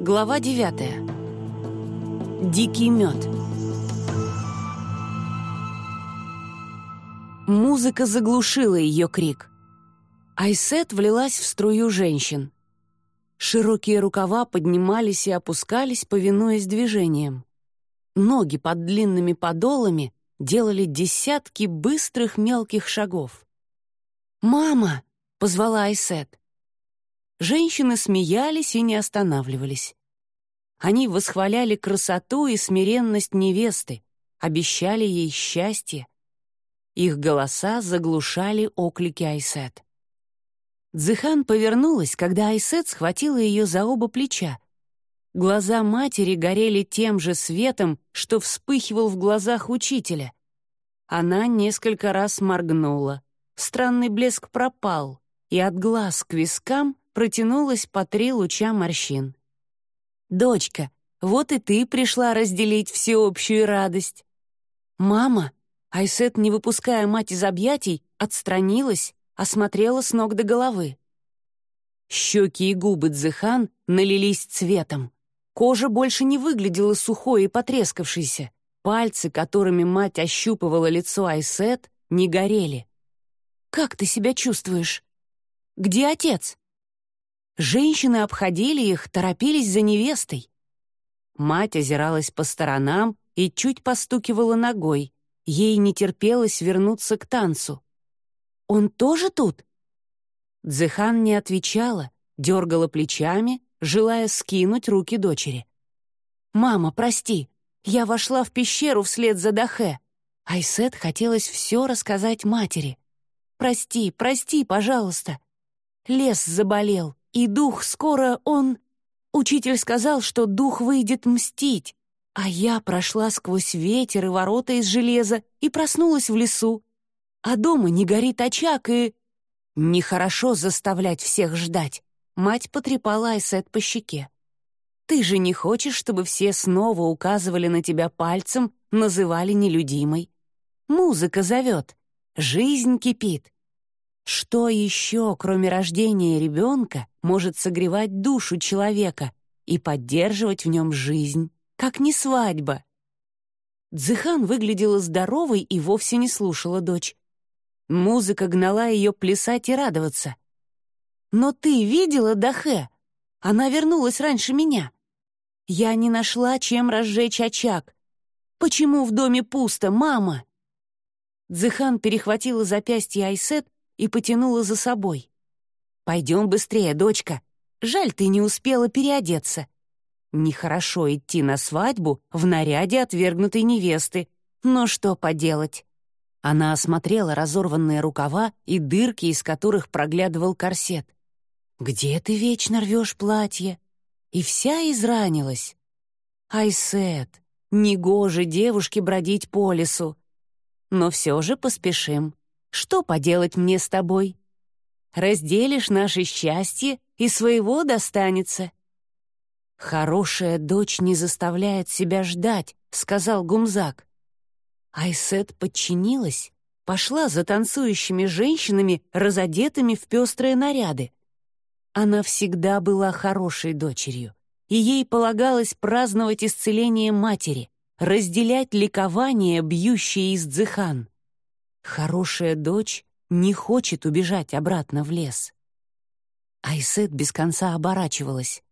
Глава 9. Дикий мед. Музыка заглушила ее крик. Айсет влилась в струю женщин. Широкие рукава поднимались и опускались, повинуясь движениям. Ноги под длинными подолами делали десятки быстрых мелких шагов. «Мама!» — позвала Айсет. Женщины смеялись и не останавливались. Они восхваляли красоту и смиренность невесты, обещали ей счастье. Их голоса заглушали оклики Айсет. Дзыхан повернулась, когда Айсет схватила ее за оба плеча. Глаза матери горели тем же светом, что вспыхивал в глазах учителя. Она несколько раз моргнула. Странный блеск пропал, и от глаз к вискам протянулось по три луча морщин. «Дочка, вот и ты пришла разделить всеобщую радость». «Мама!» Айсет, не выпуская мать из объятий, отстранилась, осмотрела с ног до головы. Щеки и губы Дзыхан налились цветом. Кожа больше не выглядела сухой и потрескавшейся. Пальцы, которыми мать ощупывала лицо Айсет, не горели. «Как ты себя чувствуешь? Где отец?» Женщины обходили их, торопились за невестой. Мать озиралась по сторонам и чуть постукивала ногой. Ей не терпелось вернуться к танцу. «Он тоже тут?» Дзыхан не отвечала, дергала плечами, желая скинуть руки дочери. «Мама, прости, я вошла в пещеру вслед за Дахе». Айсет хотелось все рассказать матери. «Прости, прости, пожалуйста. Лес заболел. И дух скоро он... Учитель сказал, что дух выйдет мстить, а я прошла сквозь ветер и ворота из железа и проснулась в лесу. А дома не горит очаг и... Нехорошо заставлять всех ждать. Мать потрепала Айсет по щеке. «Ты же не хочешь, чтобы все снова указывали на тебя пальцем, называли нелюдимой? Музыка зовет, жизнь кипит, что еще, кроме рождения ребенка, может согревать душу человека и поддерживать в нем жизнь, как не свадьба? Дзыхан выглядела здоровой и вовсе не слушала дочь. Музыка гнала ее плясать и радоваться. «Но ты видела Дахе? Она вернулась раньше меня. Я не нашла, чем разжечь очаг. Почему в доме пусто, мама?» Дзыхан перехватила запястье Айсет и потянула за собой. «Пойдем быстрее, дочка. Жаль, ты не успела переодеться. Нехорошо идти на свадьбу в наряде отвергнутой невесты. Но что поделать?» Она осмотрела разорванные рукава и дырки, из которых проглядывал корсет. «Где ты вечно рвешь платье?» И вся изранилась. «Айсет, негоже девушке бродить по лесу. Но все же поспешим. Что поделать мне с тобой? Разделишь наше счастье, и своего достанется». «Хорошая дочь не заставляет себя ждать», — сказал Гумзак. Айсет подчинилась, пошла за танцующими женщинами, разодетыми в пестрые наряды. Она всегда была хорошей дочерью, и ей полагалось праздновать исцеление матери, разделять ликование, бьющее из дзыхан. Хорошая дочь не хочет убежать обратно в лес. Айсет без конца оборачивалась.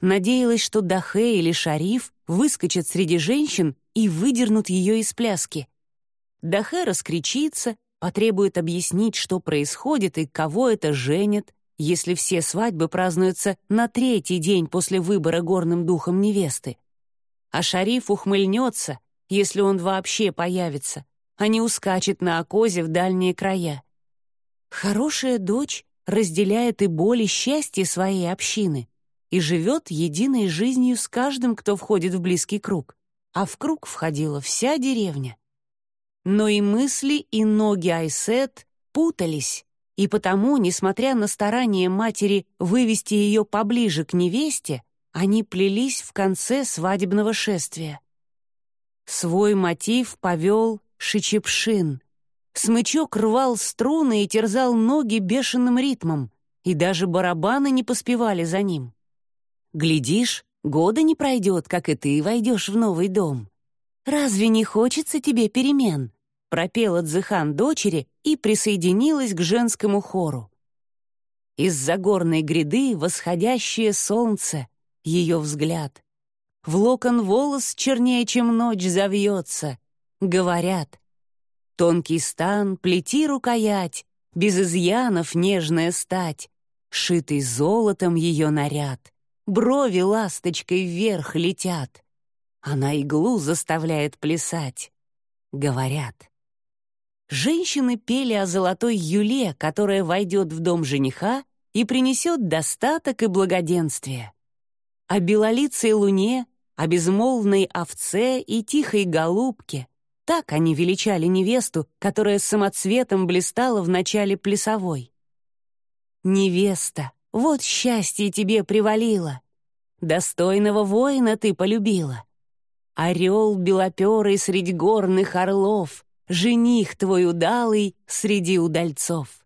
Надеялась, что Дахе или Шариф выскочат среди женщин и выдернут ее из пляски. Дахе раскричится, потребует объяснить, что происходит и кого это женят, если все свадьбы празднуются на третий день после выбора горным духом невесты. А Шариф ухмыльнется, если он вообще появится, а не ускачет на окозе в дальние края. Хорошая дочь разделяет и боль, и счастье своей общины и живет единой жизнью с каждым, кто входит в близкий круг, а в круг входила вся деревня. Но и мысли, и ноги Айсет путались, и потому, несмотря на старания матери вывести ее поближе к невесте, они плелись в конце свадебного шествия. Свой мотив повел Шичепшин. Смычок рвал струны и терзал ноги бешеным ритмом, и даже барабаны не поспевали за ним. Глядишь, Года не пройдет, как и ты войдешь в новый дом. Разве не хочется тебе перемен?» пропела Дзыхан дочери и присоединилась к женскому хору. Из-за горной гряды восходящее солнце, ее взгляд. В локон волос чернее, чем ночь завьется. Говорят, тонкий стан, плети рукоять, без изъянов нежная стать, шитый золотом ее наряд, брови ласточкой вверх летят. Она иглу заставляет плясать. Говорят. Женщины пели о золотой юле, которая войдет в дом жениха и принесет достаток и благоденствие. О белолицей луне, о безмолвной овце и тихой голубке. Так они величали невесту, которая самоцветом блистала в начале плясовой. «Невеста, вот счастье тебе привалило! Достойного воина ты полюбила! Орел белоперый средь горных орлов, Жених твой удалый среди удальцов!»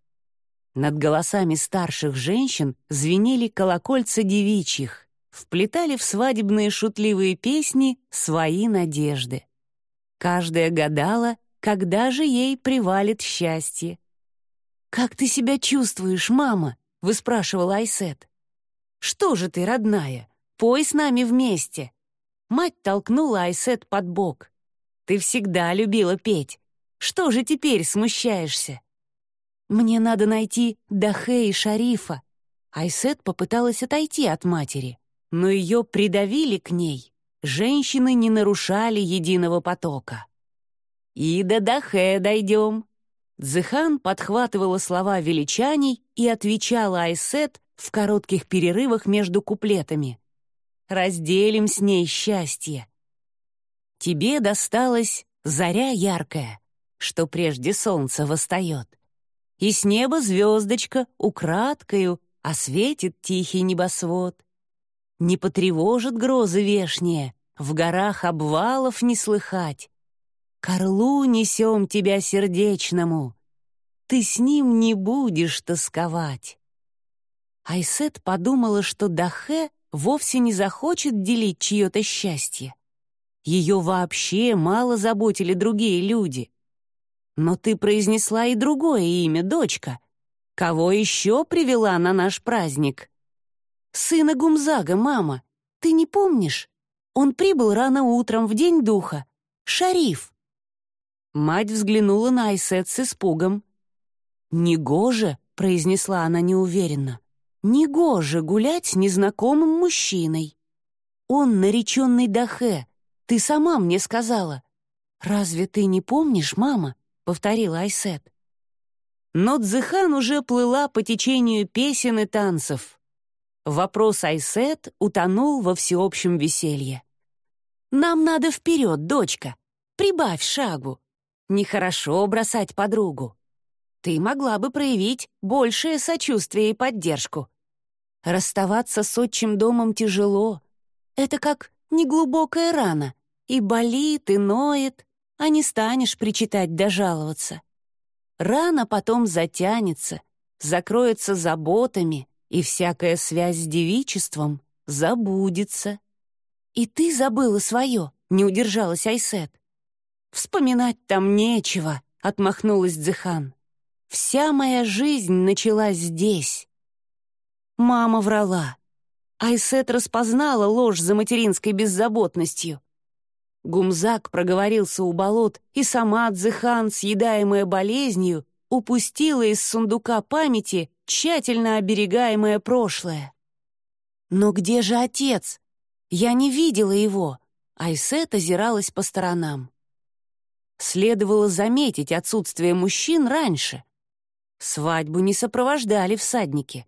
Над голосами старших женщин звенели колокольца девичьих, вплетали в свадебные шутливые песни свои надежды. Каждая гадала, когда же ей привалит счастье. «Как ты себя чувствуешь, мама?» — выспрашивала Айсет. «Что же ты, родная, пой с нами вместе!» Мать толкнула Айсет под бок. «Ты всегда любила петь. Что же теперь смущаешься?» Мне надо найти Дахе и Шарифа. Айсет попыталась отойти от матери, но ее придавили к ней. Женщины не нарушали единого потока. «И до Дахе дойдем». Дзыхан подхватывала слова величаний и отвечала Айсет в коротких перерывах между куплетами. «Разделим с ней счастье». Тебе досталась заря яркая, что прежде солнце восстает и с неба звездочка украдкою осветит тихий небосвод. Не потревожит грозы вешние, в горах обвалов не слыхать. К орлу несем тебя сердечному, ты с ним не будешь тосковать. Айсет подумала, что Дахе вовсе не захочет делить чье-то счастье. Ее вообще мало заботили другие люди — но ты произнесла и другое имя, дочка. Кого еще привела на наш праздник? Сына Гумзага, мама. Ты не помнишь? Он прибыл рано утром в день духа. Шариф. Мать взглянула на Айсет с испугом. «Негоже», — произнесла она неуверенно, «негоже гулять с незнакомым мужчиной. Он нареченный Дахе, ты сама мне сказала. Разве ты не помнишь, мама?» повторила Айсет. Но Дзыхан уже плыла по течению песен и танцев. Вопрос Айсет утонул во всеобщем веселье. «Нам надо вперед, дочка! Прибавь шагу! Нехорошо бросать подругу. Ты могла бы проявить большее сочувствие и поддержку. Расставаться с отчим домом тяжело. Это как неглубокая рана. И болит, и ноет а не станешь причитать да жаловаться. Рана потом затянется, закроется заботами, и всякая связь с девичеством забудется. «И ты забыла свое», — не удержалась Айсет. «Вспоминать там нечего», — отмахнулась Дзыхан. «Вся моя жизнь началась здесь». Мама врала. Айсет распознала ложь за материнской беззаботностью. Гумзак проговорился у болот, и сама Дзыхан, съедаемая болезнью, упустила из сундука памяти тщательно оберегаемое прошлое. «Но где же отец? Я не видела его!» Айсет озиралась по сторонам. Следовало заметить отсутствие мужчин раньше. Свадьбу не сопровождали всадники.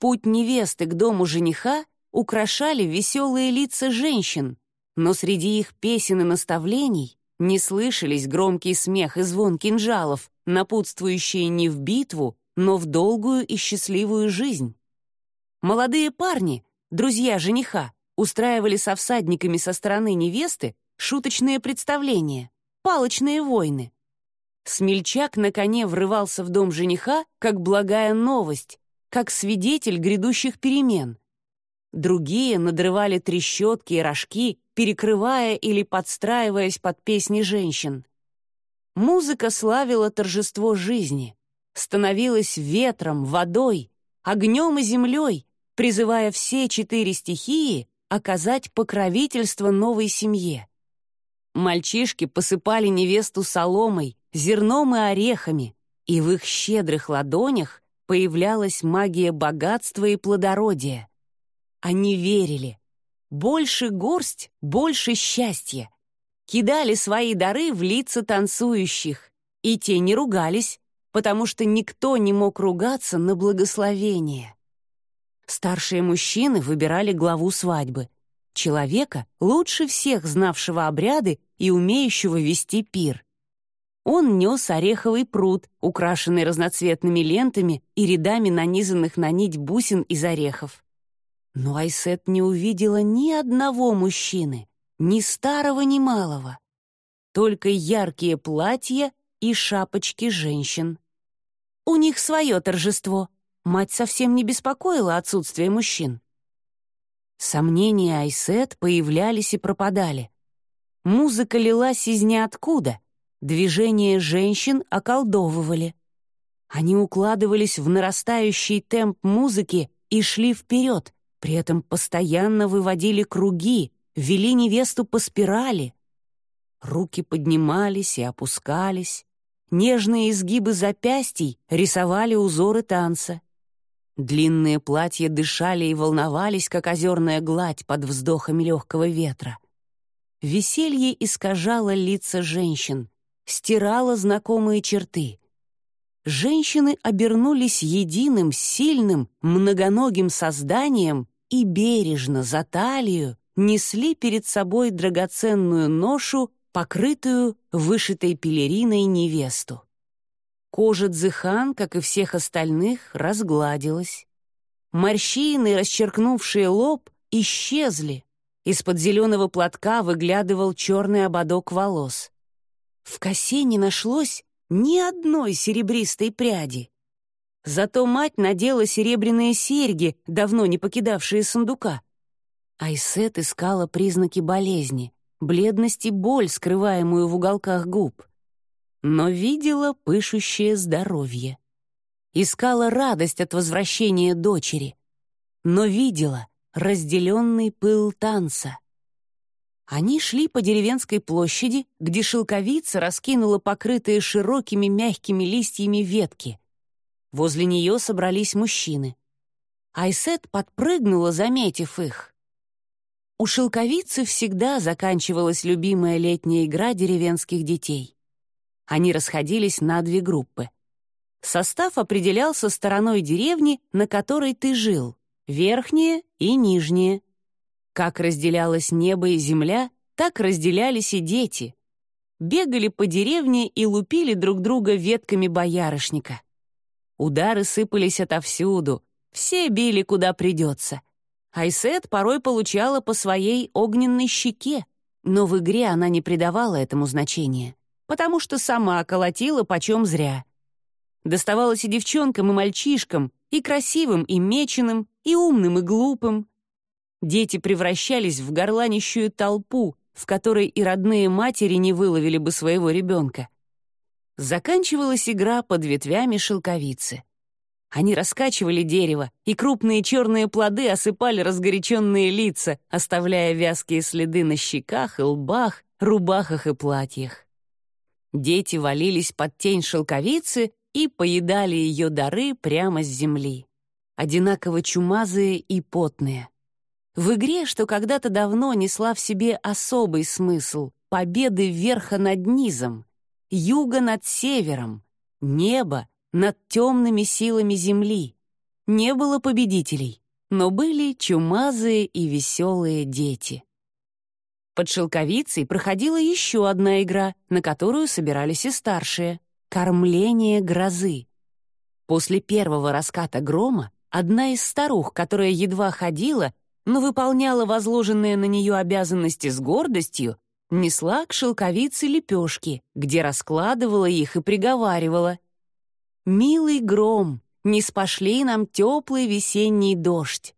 Путь невесты к дому жениха украшали веселые лица женщин, но среди их песен и наставлений не слышались громкий смех и звон кинжалов, напутствующие не в битву, но в долгую и счастливую жизнь. Молодые парни, друзья жениха, устраивали со всадниками со стороны невесты шуточные представления, палочные войны. Смельчак на коне врывался в дом жениха, как благая новость, как свидетель грядущих перемен. Другие надрывали трещотки и рожки, перекрывая или подстраиваясь под песни женщин. Музыка славила торжество жизни, становилась ветром, водой, огнем и землей, призывая все четыре стихии оказать покровительство новой семье. Мальчишки посыпали невесту соломой, зерном и орехами, и в их щедрых ладонях появлялась магия богатства и плодородия. Они верили. Больше горсть, больше счастья. Кидали свои дары в лица танцующих, и те не ругались, потому что никто не мог ругаться на благословение. Старшие мужчины выбирали главу свадьбы, человека, лучше всех знавшего обряды и умеющего вести пир. Он нес ореховый пруд, украшенный разноцветными лентами и рядами нанизанных на нить бусин из орехов. Но Айсет не увидела ни одного мужчины, ни старого, ни малого. Только яркие платья и шапочки женщин. У них свое торжество. Мать совсем не беспокоила отсутствие мужчин. Сомнения Айсет появлялись и пропадали. Музыка лилась из ниоткуда, движения женщин околдовывали. Они укладывались в нарастающий темп музыки и шли вперед, при этом постоянно выводили круги, вели невесту по спирали. Руки поднимались и опускались, Нежные изгибы запястий рисовали узоры танца. Длинные платья дышали и волновались, как озерная гладь под вздохами легкого ветра. Веселье искажало лица женщин, стирало знакомые черты. Женщины обернулись единым, сильным, многоногим созданием и бережно за талию несли перед собой драгоценную ношу покрытую вышитой пелериной невесту. Кожа Дзыхан, как и всех остальных, разгладилась. Морщины, расчеркнувшие лоб, исчезли. Из-под зеленого платка выглядывал черный ободок волос. В косе не нашлось ни одной серебристой пряди. Зато мать надела серебряные серьги, давно не покидавшие сундука. Айсет искала признаки болезни бледность и боль, скрываемую в уголках губ. Но видела пышущее здоровье. Искала радость от возвращения дочери. Но видела разделенный пыл танца. Они шли по деревенской площади, где шелковица раскинула покрытые широкими мягкими листьями ветки. Возле нее собрались мужчины. Айсет подпрыгнула, заметив их. У шелковицы всегда заканчивалась любимая летняя игра деревенских детей. Они расходились на две группы. Состав определялся стороной деревни, на которой ты жил, верхняя и нижняя. Как разделялось небо и земля, так разделялись и дети. Бегали по деревне и лупили друг друга ветками боярышника. Удары сыпались отовсюду, все били куда придется. Айсет порой получала по своей огненной щеке, но в игре она не придавала этому значения, потому что сама колотила почем зря. Доставалось и девчонкам, и мальчишкам, и красивым, и меченым, и умным, и глупым. Дети превращались в горланищую толпу, в которой и родные матери не выловили бы своего ребенка. Заканчивалась игра под ветвями шелковицы. Они раскачивали дерево, и крупные черные плоды осыпали разгоряченные лица, оставляя вязкие следы на щеках и лбах, рубахах и платьях. Дети валились под тень шелковицы и поедали ее дары прямо с земли. Одинаково чумазые и потные. В игре, что когда-то давно несла в себе особый смысл — победы верха над низом, юга над севером, небо над темными силами земли. Не было победителей, но были чумазые и веселые дети. Под шелковицей проходила еще одна игра, на которую собирались и старшие — кормление грозы. После первого раската грома одна из старух, которая едва ходила, но выполняла возложенные на нее обязанности с гордостью, несла к шелковице лепешки, где раскладывала их и приговаривала «Милый гром, не спошли нам теплый весенний дождь».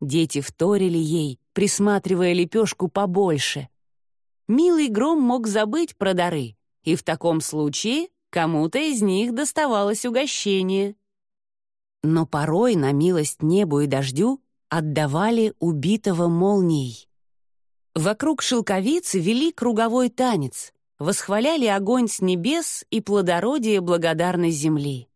Дети вторили ей, присматривая лепешку побольше. Милый гром мог забыть про дары, и в таком случае кому-то из них доставалось угощение. Но порой на милость небу и дождю отдавали убитого молнией. Вокруг шелковицы вели круговой танец, восхваляли огонь с небес и плодородие благодарной земли.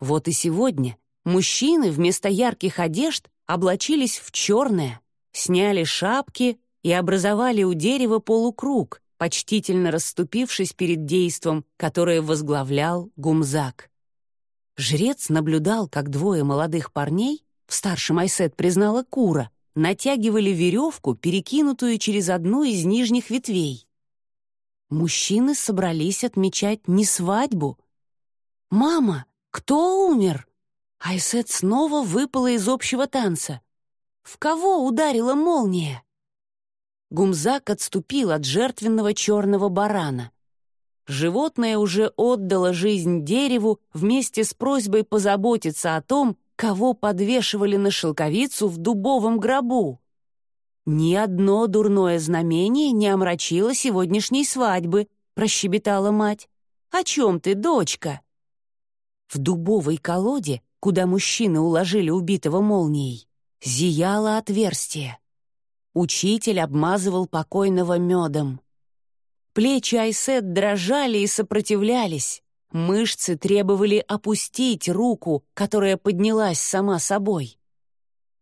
Вот и сегодня мужчины вместо ярких одежд облачились в черное, сняли шапки и образовали у дерева полукруг, почтительно расступившись перед действом, которое возглавлял Гумзак. Жрец наблюдал, как двое молодых парней, в старшем Айсет признала Кура, натягивали веревку, перекинутую через одну из нижних ветвей. Мужчины собрались отмечать не свадьбу. «Мама, кто умер?» Айсет снова выпала из общего танца. «В кого ударила молния?» Гумзак отступил от жертвенного черного барана. Животное уже отдало жизнь дереву вместе с просьбой позаботиться о том, кого подвешивали на шелковицу в дубовом гробу. «Ни одно дурное знамение не омрачило сегодняшней свадьбы», — прощебетала мать. «О чем ты, дочка?» В дубовой колоде, куда мужчины уложили убитого молнией, зияло отверстие. Учитель обмазывал покойного медом. Плечи Айсет дрожали и сопротивлялись. Мышцы требовали опустить руку, которая поднялась сама собой.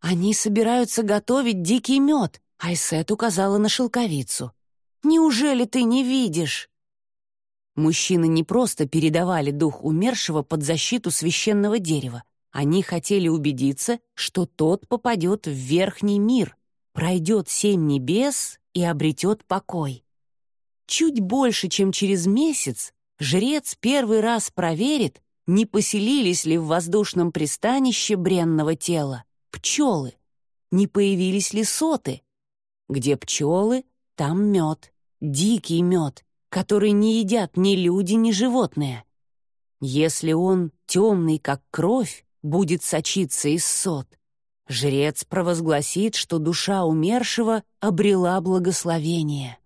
«Они собираются готовить дикий мед», — Айсет указала на шелковицу. «Неужели ты не видишь?» Мужчины не просто передавали дух умершего под защиту священного дерева. Они хотели убедиться, что тот попадет в верхний мир, пройдет семь небес и обретет покой. Чуть больше, чем через месяц, жрец первый раз проверит, не поселились ли в воздушном пристанище бренного тела пчелы, не появились ли соты. Где пчелы, там мед, дикий мед, который не едят ни люди, ни животные. Если он, темный как кровь, будет сочиться из сот, жрец провозгласит, что душа умершего обрела благословение.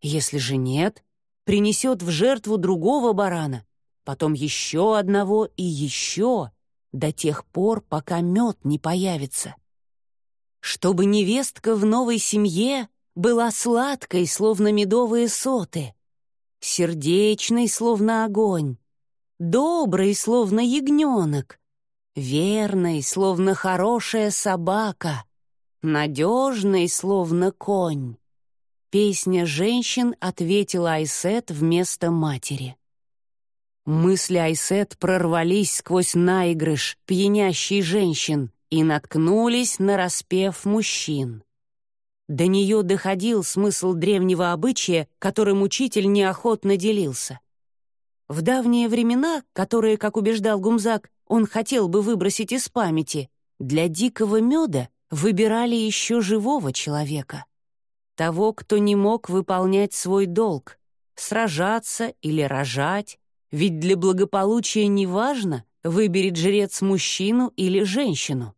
Если же нет, принесет в жертву другого барана, потом еще одного и еще, до тех пор, пока мед не появится. Чтобы невестка в новой семье была сладкой, словно медовые соты, сердечной, словно огонь, доброй, словно ягненок, верной, словно хорошая собака, надежной, словно конь. Песня женщин ответила Айсет вместо матери. Мысли Айсет прорвались сквозь наигрыш пьянящий женщин и наткнулись на распев мужчин. До нее доходил смысл древнего обычая, которым учитель неохотно делился. В давние времена, которые, как убеждал Гумзак, он хотел бы выбросить из памяти, для дикого меда выбирали еще живого человека того, кто не мог выполнять свой долг, сражаться или рожать, ведь для благополучия неважно, выберет жрец мужчину или женщину.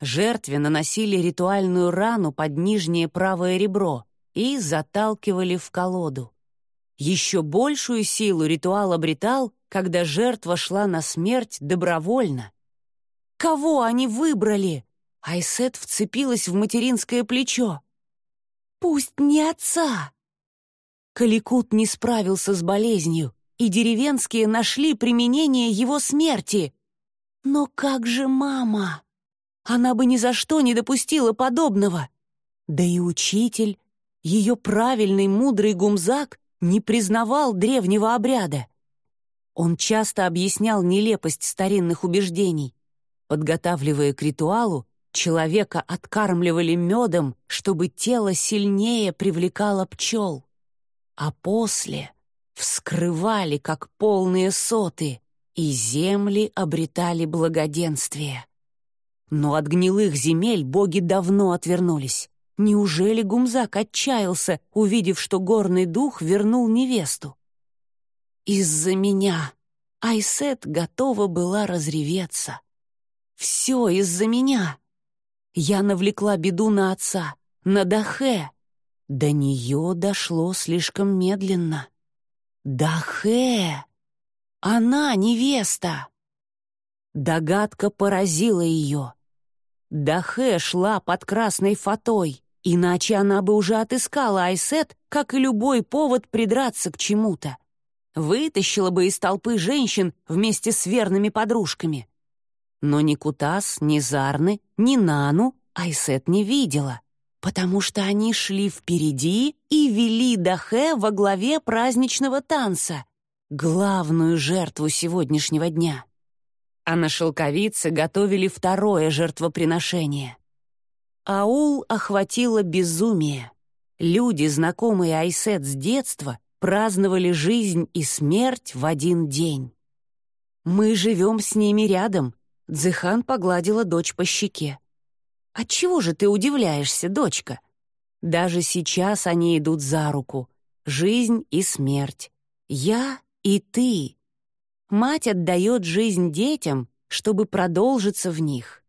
Жертве наносили ритуальную рану под нижнее правое ребро и заталкивали в колоду. Еще большую силу ритуал обретал, когда жертва шла на смерть добровольно. Кого они выбрали? Айсет вцепилась в материнское плечо. Пусть не отца. Каликут не справился с болезнью, и деревенские нашли применение его смерти. Но как же мама? Она бы ни за что не допустила подобного. Да и учитель, ее правильный мудрый гумзак, не признавал древнего обряда. Он часто объяснял нелепость старинных убеждений. Подготавливая к ритуалу, Человека откармливали медом, чтобы тело сильнее привлекало пчел. А после вскрывали, как полные соты, и земли обретали благоденствие. Но от гнилых земель боги давно отвернулись. Неужели Гумзак отчаялся, увидев, что горный дух вернул невесту? Из-за меня Айсет готова была разреветься. Все из-за меня. Я навлекла беду на отца, на Дахе. До нее дошло слишком медленно. Дахе! Она невеста! Догадка поразила ее. Дахе шла под красной фатой, иначе она бы уже отыскала Айсет, как и любой повод придраться к чему-то. Вытащила бы из толпы женщин вместе с верными подружками. Но ни Кутас, ни Зарны, ни Нану Айсет не видела, потому что они шли впереди и вели Дахе во главе праздничного танца, главную жертву сегодняшнего дня а на шелковице готовили второе жертвоприношение. Аул охватило безумие. Люди, знакомые Айсет с детства, праздновали жизнь и смерть в один день. «Мы живем с ними рядом», — Дзыхан погладила дочь по щеке. «Отчего же ты удивляешься, дочка? Даже сейчас они идут за руку. Жизнь и смерть. Я и ты. Мать отдает жизнь детям, чтобы продолжиться в них.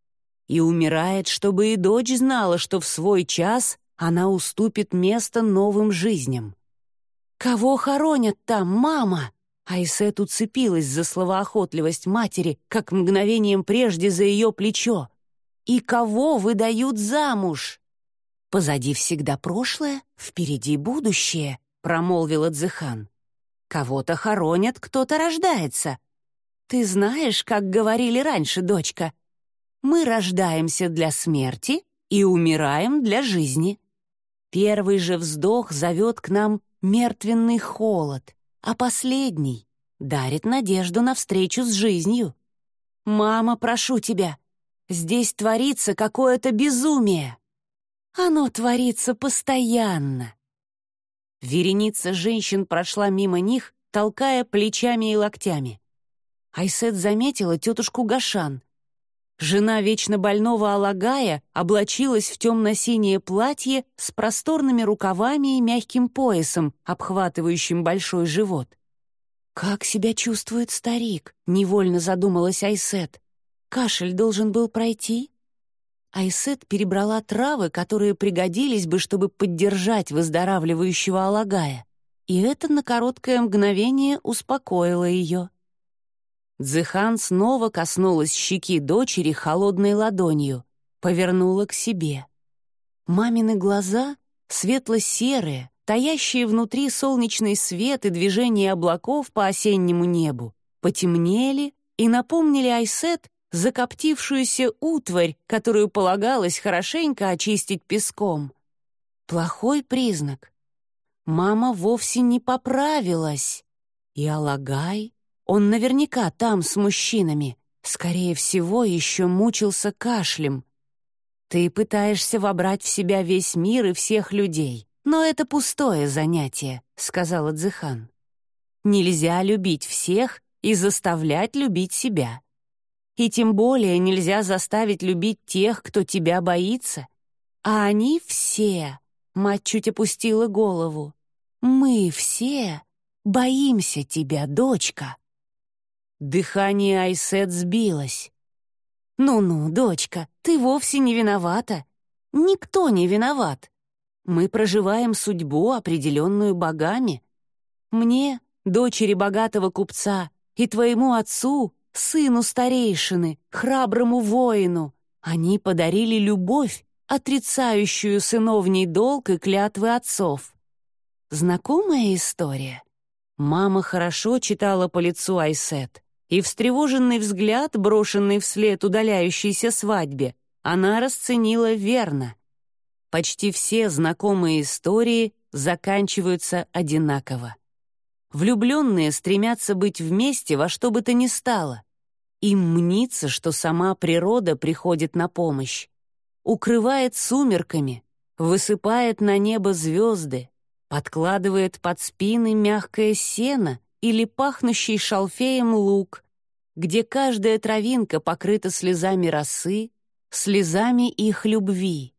И умирает, чтобы и дочь знала, что в свой час она уступит место новым жизням. «Кого хоронят там, мама?» Айсет уцепилась за словоохотливость матери, как мгновением прежде за ее плечо. «И кого выдают замуж?» «Позади всегда прошлое, впереди будущее», — промолвила Дзыхан. Кого-то хоронят, кто-то рождается. Ты знаешь, как говорили раньше, дочка? Мы рождаемся для смерти и умираем для жизни. Первый же вздох зовет к нам мертвенный холод, а последний дарит надежду на встречу с жизнью. «Мама, прошу тебя, здесь творится какое-то безумие. Оно творится постоянно. Вереница женщин прошла мимо них, толкая плечами и локтями. Айсет заметила тетушку Гашан. Жена вечно больного Алагая облачилась в темно-синее платье с просторными рукавами и мягким поясом, обхватывающим большой живот. «Как себя чувствует старик?» — невольно задумалась Айсет. «Кашель должен был пройти?» Айсет перебрала травы, которые пригодились бы, чтобы поддержать выздоравливающего Алагая, и это на короткое мгновение успокоило ее. Дзыхан снова коснулась щеки дочери холодной ладонью, повернула к себе. Мамины глаза, светло-серые, таящие внутри солнечный свет и движение облаков по осеннему небу, потемнели и напомнили Айсет закоптившуюся утварь, которую полагалось хорошенько очистить песком. Плохой признак. Мама вовсе не поправилась. И Алагай, он наверняка там с мужчинами, скорее всего, еще мучился кашлем. Ты пытаешься вобрать в себя весь мир и всех людей, но это пустое занятие, сказала Дзыхан. Нельзя любить всех и заставлять любить себя. И тем более нельзя заставить любить тех, кто тебя боится. А они все, мать чуть опустила голову, мы все боимся тебя, дочка. Дыхание Айсет сбилось. «Ну-ну, дочка, ты вовсе не виновата. Никто не виноват. Мы проживаем судьбу, определенную богами. Мне, дочери богатого купца, и твоему отцу сыну старейшины, храброму воину. Они подарили любовь, отрицающую сыновний долг и клятвы отцов. Знакомая история? Мама хорошо читала по лицу Айсет, и встревоженный взгляд, брошенный вслед удаляющейся свадьбе, она расценила верно. Почти все знакомые истории заканчиваются одинаково. Влюбленные стремятся быть вместе во что бы то ни стало. Им мнится, что сама природа приходит на помощь. Укрывает сумерками, высыпает на небо звезды, подкладывает под спины мягкое сено или пахнущий шалфеем лук, где каждая травинка покрыта слезами росы, слезами их любви.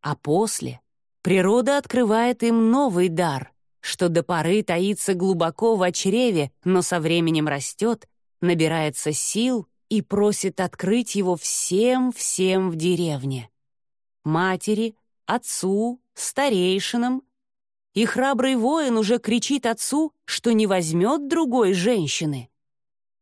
А после природа открывает им новый дар — что до поры таится глубоко в чреве, но со временем растет, набирается сил и просит открыть его всем-всем в деревне. матери, отцу, старейшинам. И храбрый воин уже кричит отцу, что не возьмет другой женщины.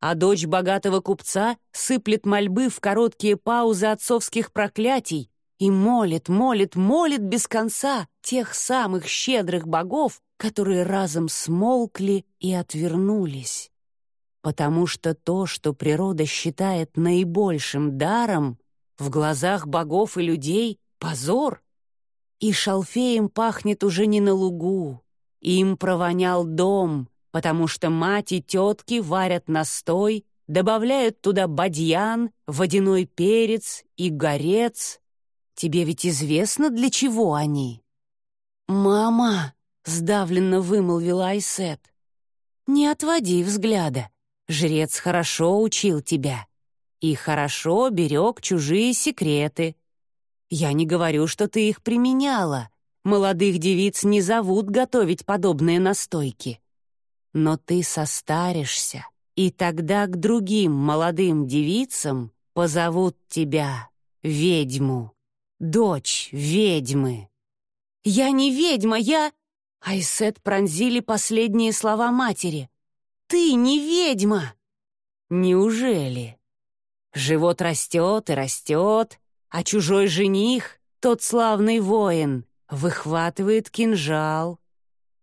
А дочь богатого купца сыплет мольбы в короткие паузы отцовских проклятий и молит, молит, молит без конца тех самых щедрых богов, которые разом смолкли и отвернулись. Потому что то, что природа считает наибольшим даром, в глазах богов и людей — позор. И шалфеем пахнет уже не на лугу, им провонял дом, потому что мать и тетки варят настой, добавляют туда бадьян, водяной перец и горец. Тебе ведь известно, для чего они?» «Мама!» — сдавленно вымолвила Айсет. «Не отводи взгляда. Жрец хорошо учил тебя и хорошо берег чужие секреты. Я не говорю, что ты их применяла. Молодых девиц не зовут готовить подобные настойки. Но ты состаришься, и тогда к другим молодым девицам позовут тебя ведьму, дочь ведьмы. «Я не ведьма, я...» Айсет пронзили последние слова матери. «Ты не ведьма!» «Неужели?» Живот растет и растет, а чужой жених, тот славный воин, выхватывает кинжал.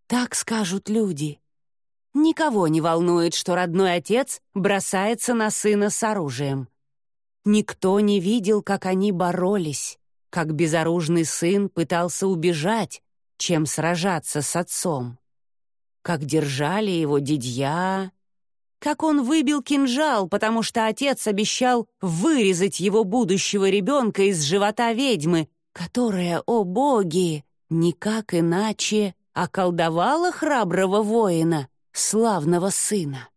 Так скажут люди. Никого не волнует, что родной отец бросается на сына с оружием. Никто не видел, как они боролись, как безоружный сын пытался убежать, чем сражаться с отцом. Как держали его дядья, как он выбил кинжал, потому что отец обещал вырезать его будущего ребенка из живота ведьмы, которая, о боги, никак иначе околдовала храброго воина, славного сына.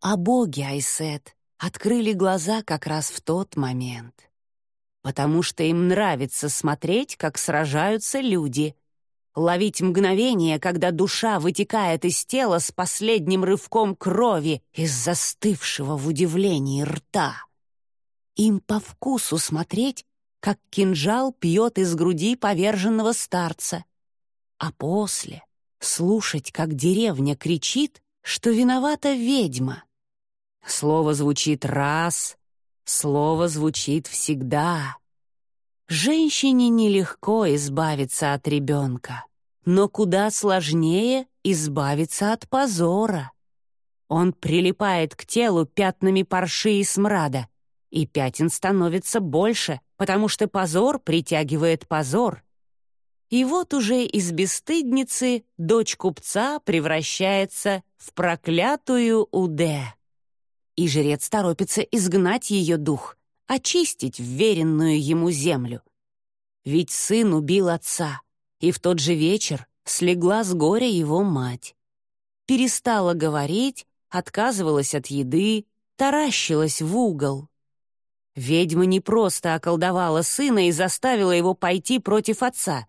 А боги, Айсет, открыли глаза как раз в тот момент. Потому что им нравится смотреть, как сражаются люди, ловить мгновение, когда душа вытекает из тела с последним рывком крови из застывшего в удивлении рта. Им по вкусу смотреть, как кинжал пьет из груди поверженного старца, а после слушать, как деревня кричит, что виновата ведьма. Слово звучит раз, слово звучит всегда — Женщине нелегко избавиться от ребенка, но куда сложнее избавиться от позора. Он прилипает к телу пятнами парши и смрада, и пятен становится больше, потому что позор притягивает позор. И вот уже из бесстыдницы дочь купца превращается в проклятую Уде. И жрец торопится изгнать ее дух — очистить вверенную ему землю. Ведь сын убил отца, и в тот же вечер слегла с горя его мать. Перестала говорить, отказывалась от еды, таращилась в угол. Ведьма не просто околдовала сына и заставила его пойти против отца.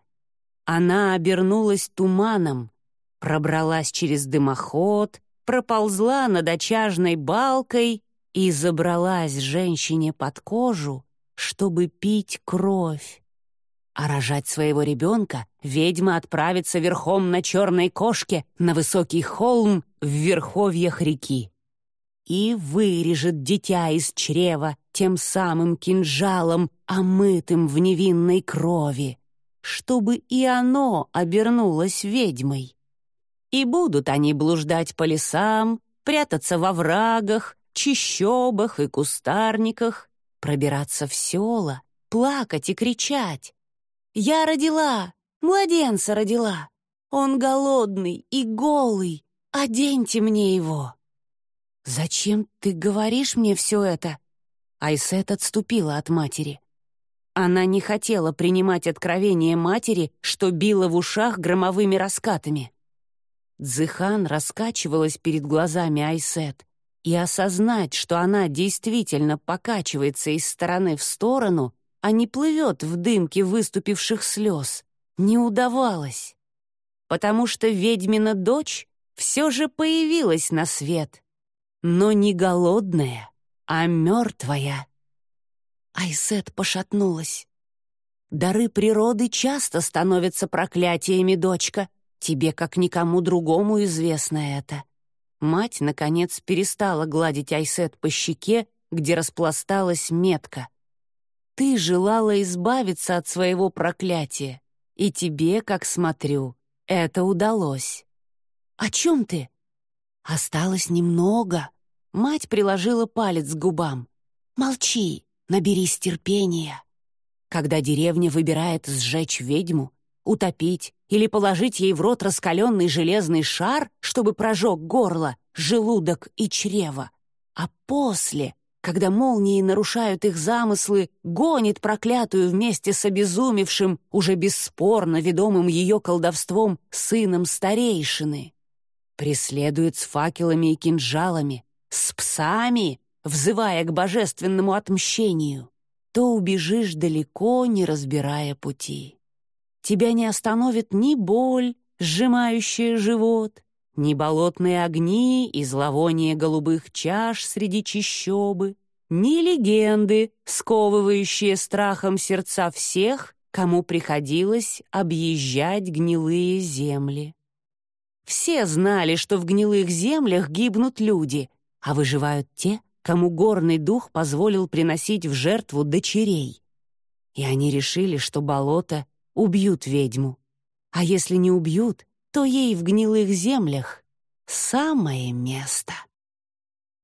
Она обернулась туманом, пробралась через дымоход, проползла над очажной балкой и забралась женщине под кожу, чтобы пить кровь. А рожать своего ребенка ведьма отправится верхом на черной кошке на высокий холм в верховьях реки и вырежет дитя из чрева тем самым кинжалом, омытым в невинной крови, чтобы и оно обернулось ведьмой. И будут они блуждать по лесам, прятаться во врагах, чищобах и кустарниках, пробираться в села, плакать и кричать. «Я родила! Младенца родила! Он голодный и голый! Оденьте мне его!» «Зачем ты говоришь мне все это?» Айсет отступила от матери. Она не хотела принимать откровение матери, что било в ушах громовыми раскатами. Дзыхан раскачивалась перед глазами Айсет, и осознать, что она действительно покачивается из стороны в сторону, а не плывет в дымке выступивших слез, не удавалось. Потому что ведьмина дочь все же появилась на свет, но не голодная, а мертвая. Айсет пошатнулась. Дары природы часто становятся проклятиями, дочка. Тебе, как никому другому, известно это. Мать, наконец, перестала гладить Айсет по щеке, где распласталась метка. Ты желала избавиться от своего проклятия, и тебе, как смотрю, это удалось. О чем ты? Осталось немного. Мать приложила палец к губам. Молчи, наберись терпения. Когда деревня выбирает сжечь ведьму, утопить или положить ей в рот раскаленный железный шар, чтобы прожег горло, желудок и чрево, а после когда молнии нарушают их замыслы, гонит проклятую вместе с обезумевшим, уже бесспорно ведомым ее колдовством, сыном старейшины. Преследует с факелами и кинжалами, с псами, взывая к божественному отмщению. То убежишь далеко, не разбирая пути. Тебя не остановит ни боль, сжимающая живот, ни болотные огни и зловоние голубых чаш среди чищобы, ни легенды, сковывающие страхом сердца всех, кому приходилось объезжать гнилые земли. Все знали, что в гнилых землях гибнут люди, а выживают те, кому горный дух позволил приносить в жертву дочерей. И они решили, что болото убьют ведьму. А если не убьют, то ей в гнилых землях самое место.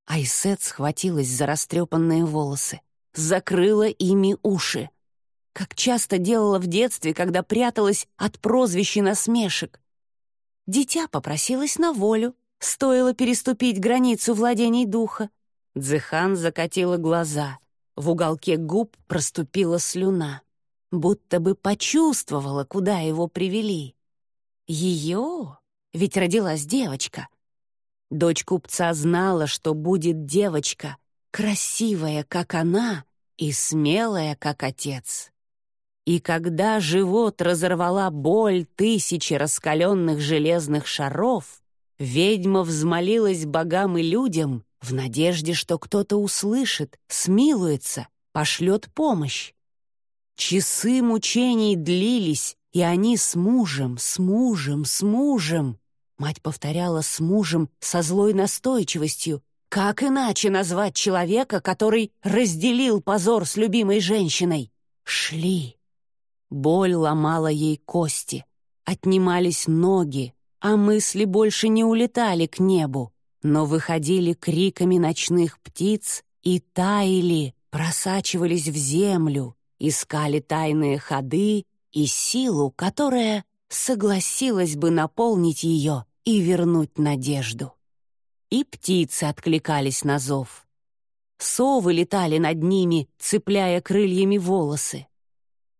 Айсет схватилась за растрепанные волосы, закрыла ими уши. Как часто делала в детстве, когда пряталась от прозвищ и насмешек. Дитя попросилось на волю, стоило переступить границу владений духа. Дзыхан закатила глаза, в уголке губ проступила слюна, будто бы почувствовала, куда его привели. Ее? Ведь родилась девочка. Дочь купца знала, что будет девочка, красивая, как она, и смелая, как отец. И когда живот разорвала боль тысячи раскаленных железных шаров, ведьма взмолилась богам и людям в надежде, что кто-то услышит, смилуется, пошлет помощь. Часы мучений длились, и они с мужем, с мужем, с мужем. Мать повторяла «с мужем» со злой настойчивостью. Как иначе назвать человека, который разделил позор с любимой женщиной? Шли. Боль ломала ей кости. Отнимались ноги, а мысли больше не улетали к небу, но выходили криками ночных птиц и таяли, просачивались в землю, искали тайные ходы и силу, которая согласилась бы наполнить ее и вернуть надежду. И птицы откликались на зов. Совы летали над ними, цепляя крыльями волосы.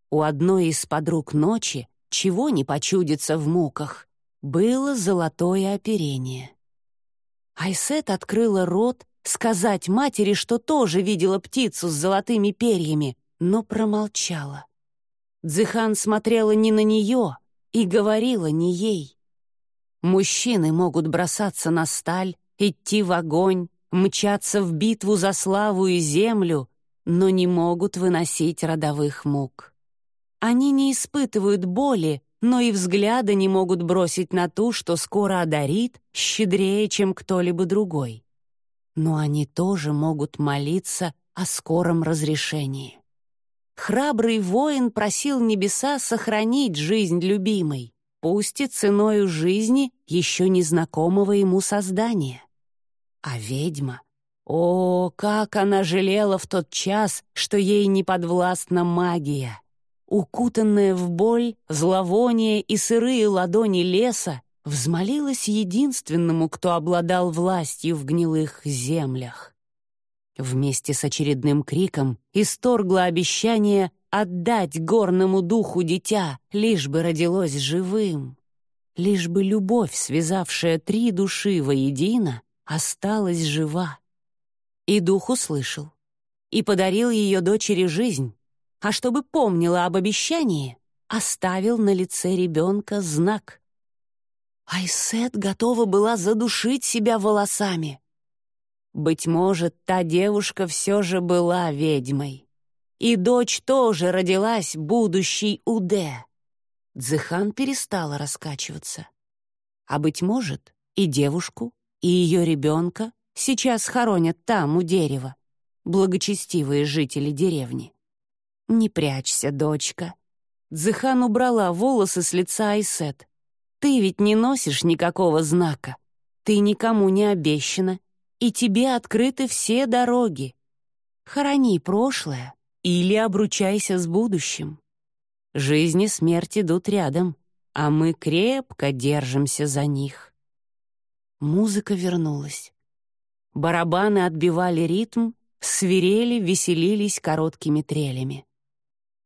У одной из подруг ночи, чего не почудится в муках, было золотое оперение. Айсет открыла рот сказать матери, что тоже видела птицу с золотыми перьями, но промолчала. Дзыхан смотрела не на нее и говорила не ей. Мужчины могут бросаться на сталь, идти в огонь, мчаться в битву за славу и землю, но не могут выносить родовых мук. Они не испытывают боли, но и взгляда не могут бросить на ту, что скоро одарит, щедрее, чем кто-либо другой. Но они тоже могут молиться о скором разрешении. Храбрый воин просил небеса сохранить жизнь любимой, пусть и ценою жизни еще незнакомого ему создания. А ведьма... О, как она жалела в тот час, что ей не подвластна магия! Укутанная в боль, зловоние и сырые ладони леса, взмолилась единственному, кто обладал властью в гнилых землях. Вместе с очередным криком исторгла обещание отдать горному духу дитя, лишь бы родилось живым. Лишь бы любовь, связавшая три души воедино, осталась жива. И дух услышал. И подарил ее дочери жизнь. А чтобы помнила об обещании, оставил на лице ребенка знак. Айсет готова была задушить себя волосами — быть может, та девушка все же была ведьмой. и дочь тоже родилась будущей Уде. Дзыхан перестала раскачиваться. А, быть может, и девушку, и ее ребенка сейчас хоронят там, у дерева, благочестивые жители деревни. «Не прячься, дочка». Дзыхан убрала волосы с лица Айсет. «Ты ведь не носишь никакого знака. Ты никому не обещана, и тебе открыты все дороги. Хорони прошлое или обручайся с будущим. Жизнь и смерть идут рядом, а мы крепко держимся за них». Музыка вернулась. Барабаны отбивали ритм, свирели, веселились короткими трелями.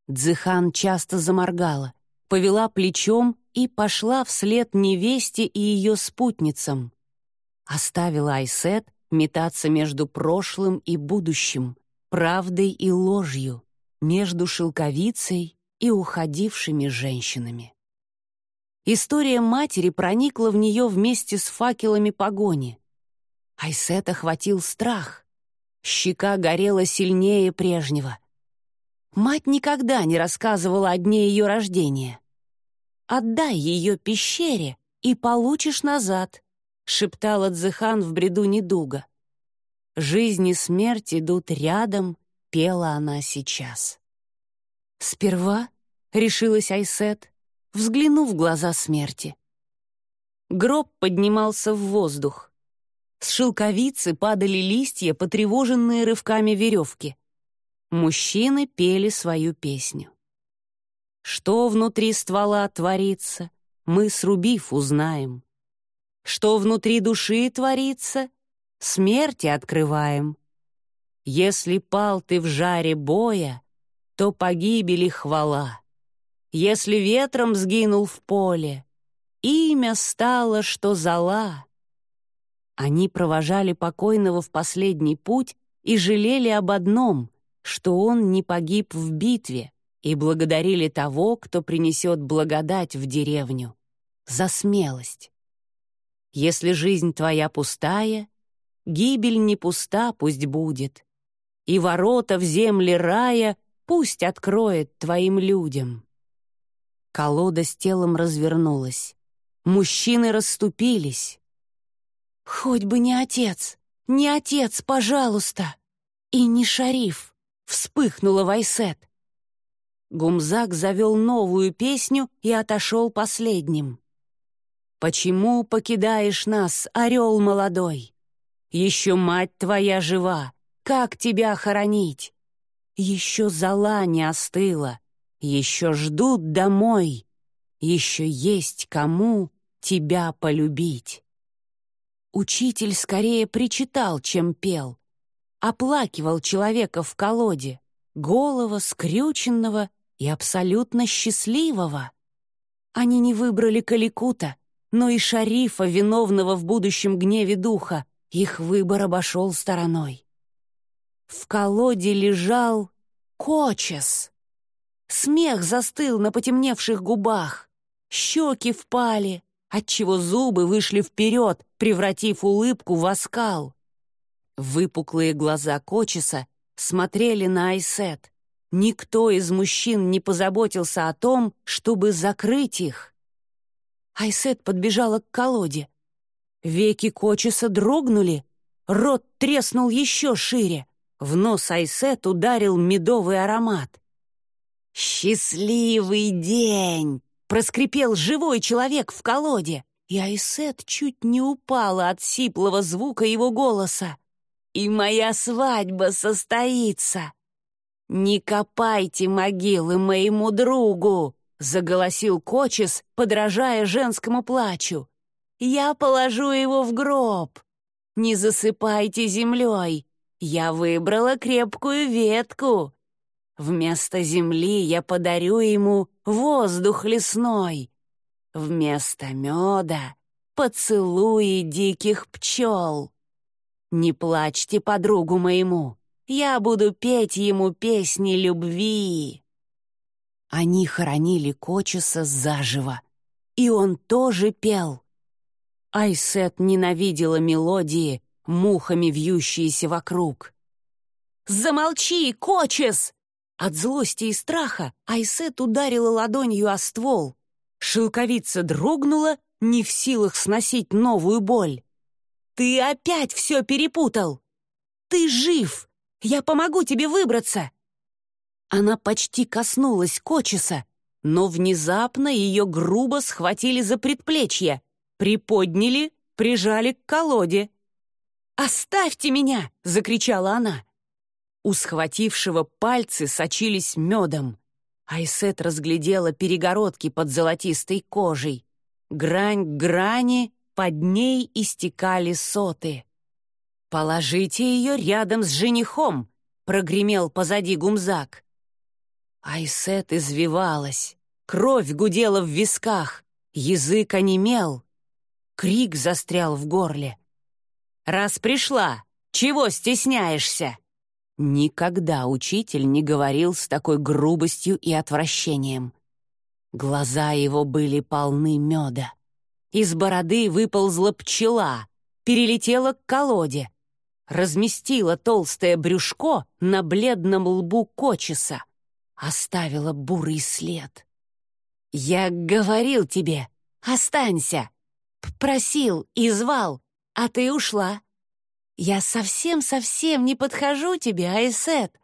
Дзыхан часто заморгала, повела плечом и пошла вслед невесте и ее спутницам. Оставила Айсет метаться между прошлым и будущим, правдой и ложью, между шелковицей и уходившими женщинами. История матери проникла в нее вместе с факелами погони. Айсет охватил страх. Щека горела сильнее прежнего — Мать никогда не рассказывала о дне ее рождения. «Отдай ее пещере, и получишь назад», — шептала Дзыхан в бреду недуга. «Жизнь и смерть идут рядом», — пела она сейчас. «Сперва», — решилась Айсет, взгляну в глаза смерти. Гроб поднимался в воздух. С шелковицы падали листья, потревоженные рывками веревки — Мужчины пели свою песню. Что внутри ствола творится, мы, срубив, узнаем. Что внутри души творится, смерти открываем. Если пал ты в жаре боя, то погибели хвала. Если ветром сгинул в поле, имя стало, что зала. Они провожали покойного в последний путь и жалели об одном — что он не погиб в битве, и благодарили того, кто принесет благодать в деревню, за смелость. Если жизнь твоя пустая, гибель не пуста пусть будет, и ворота в земле рая пусть откроет твоим людям. Колода с телом развернулась. Мужчины расступились. «Хоть бы не отец! Не отец, пожалуйста! И не шариф!» вспыхнула Вайсет. Гумзак завел новую песню и отошел последним. «Почему покидаешь нас, орел молодой? Еще мать твоя жива, как тебя хоронить? Еще зола не остыла, еще ждут домой, еще есть кому тебя полюбить». Учитель скорее причитал, чем пел оплакивал человека в колоде, голого, скрюченного и абсолютно счастливого. Они не выбрали Каликута, но и шарифа, виновного в будущем гневе духа, их выбор обошел стороной. В колоде лежал Кочес. Смех застыл на потемневших губах, щеки впали, отчего зубы вышли вперед, превратив улыбку в оскал. Выпуклые глаза Кочеса смотрели на Айсет. Никто из мужчин не позаботился о том, чтобы закрыть их. Айсет подбежала к колоде. Веки Кочеса дрогнули, рот треснул еще шире. В нос Айсет ударил медовый аромат. «Счастливый день!» — проскрипел живой человек в колоде, и Айсет чуть не упала от сиплого звука его голоса и моя свадьба состоится. Не копайте могилы моему другу, заголосил Кочес, подражая женскому плачу. Я положу его в гроб. Не засыпайте землей. Я выбрала крепкую ветку. Вместо земли я подарю ему воздух лесной. Вместо меда — поцелуи диких пчел. Не плачьте подругу моему, я буду петь ему песни любви. Они хоронили Кочеса заживо, и он тоже пел. Айсет ненавидела мелодии, мухами вьющиеся вокруг. «Замолчи, Кочес!» От злости и страха Айсет ударила ладонью о ствол. Шелковица дрогнула, не в силах сносить новую боль. «Ты опять все перепутал! Ты жив! Я помогу тебе выбраться!» Она почти коснулась Кочеса, но внезапно ее грубо схватили за предплечье, приподняли, прижали к колоде. «Оставьте меня!» — закричала она. У схватившего пальцы сочились медом. Айсет разглядела перегородки под золотистой кожей. Грань к грани, под ней истекали соты. «Положите ее рядом с женихом!» — прогремел позади гумзак. Айсет извивалась, кровь гудела в висках, язык онемел. Крик застрял в горле. «Раз пришла, чего стесняешься?» Никогда учитель не говорил с такой грубостью и отвращением. Глаза его были полны меда. Из бороды выползла пчела, перелетела к колоде, разместила толстое брюшко на бледном лбу Кочеса, оставила бурый след. «Я говорил тебе, останься!» Просил и звал, а ты ушла. Я совсем-совсем не подхожу тебе, Айсет.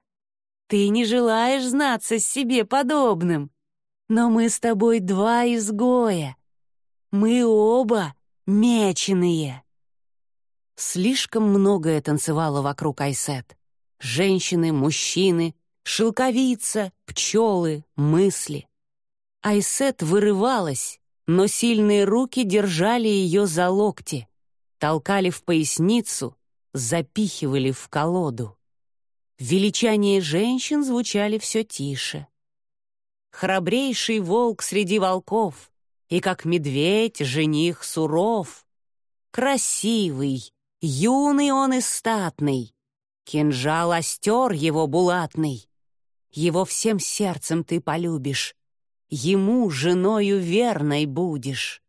Ты не желаешь знаться с себе подобным. Но мы с тобой два изгоя. Мы оба меченые. Слишком многое танцевало вокруг Айсет. Женщины, мужчины, шелковица, пчелы, мысли. Айсет вырывалась, но сильные руки держали ее за локти, толкали в поясницу, запихивали в колоду. Величание женщин звучали все тише. Храбрейший волк среди волков, и как медведь жених суров. Красивый, юный он и статный, кинжал остер его булатный. Его всем сердцем ты полюбишь, ему женою верной будешь.